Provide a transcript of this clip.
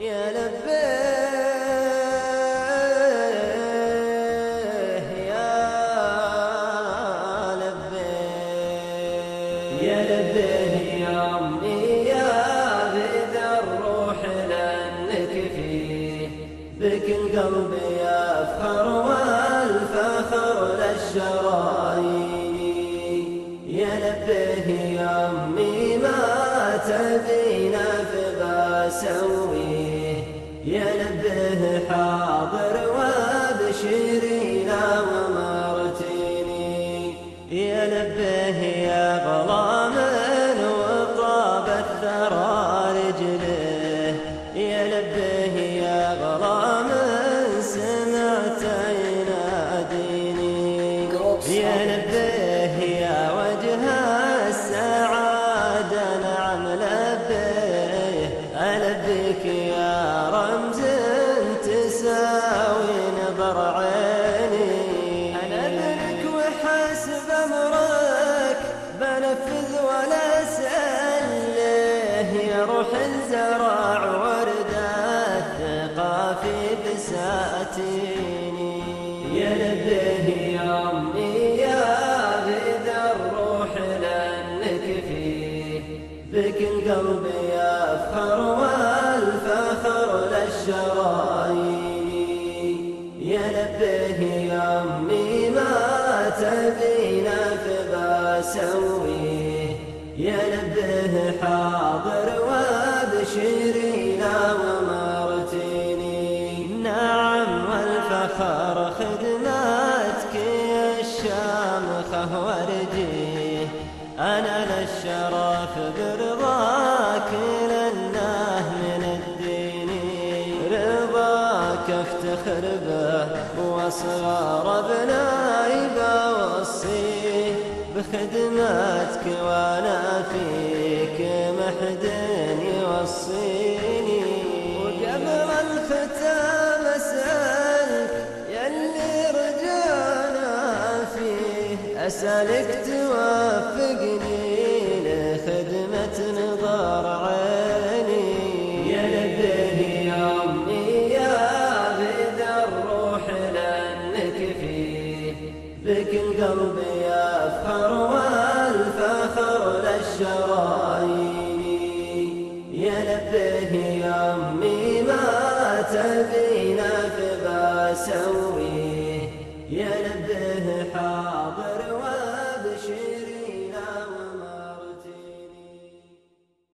يا لبيه يا لبيه يا لبيه يا أمي يا بذا الروح لأنك فيه. بك القلب يفخر والفخر للشرايين يا لبيه يا أمي ما تبينا في بسويه يا لبيه حاضر وابشرينا ومرتيني. يا لبيه يا ظلام الزرع وردة الثقة في بساتيني. يا لبيه يا أمي يا بذا الروح لأنك فيه بك القلب يفخر والفخر للشرايين. يا لبيه يا أمي ما تبينا في بسويه يا لبيه حاضر والفخر خدماتك يا الشامخة ورجيه أنا للشرف برضاك لأنه من الدين. رضاك افتخر به وصغار أبنائي بوصيه بخدمتك وأنا فيك فيه اسالك توفقني لخدمة نظر عيني. يا لبيه يا أمي يا بذا الروح لأنك فيه بك القلب يفخر والفخر للشرايين يا لبيه يا أمي ما تبينا في بسويه يا لبيه حار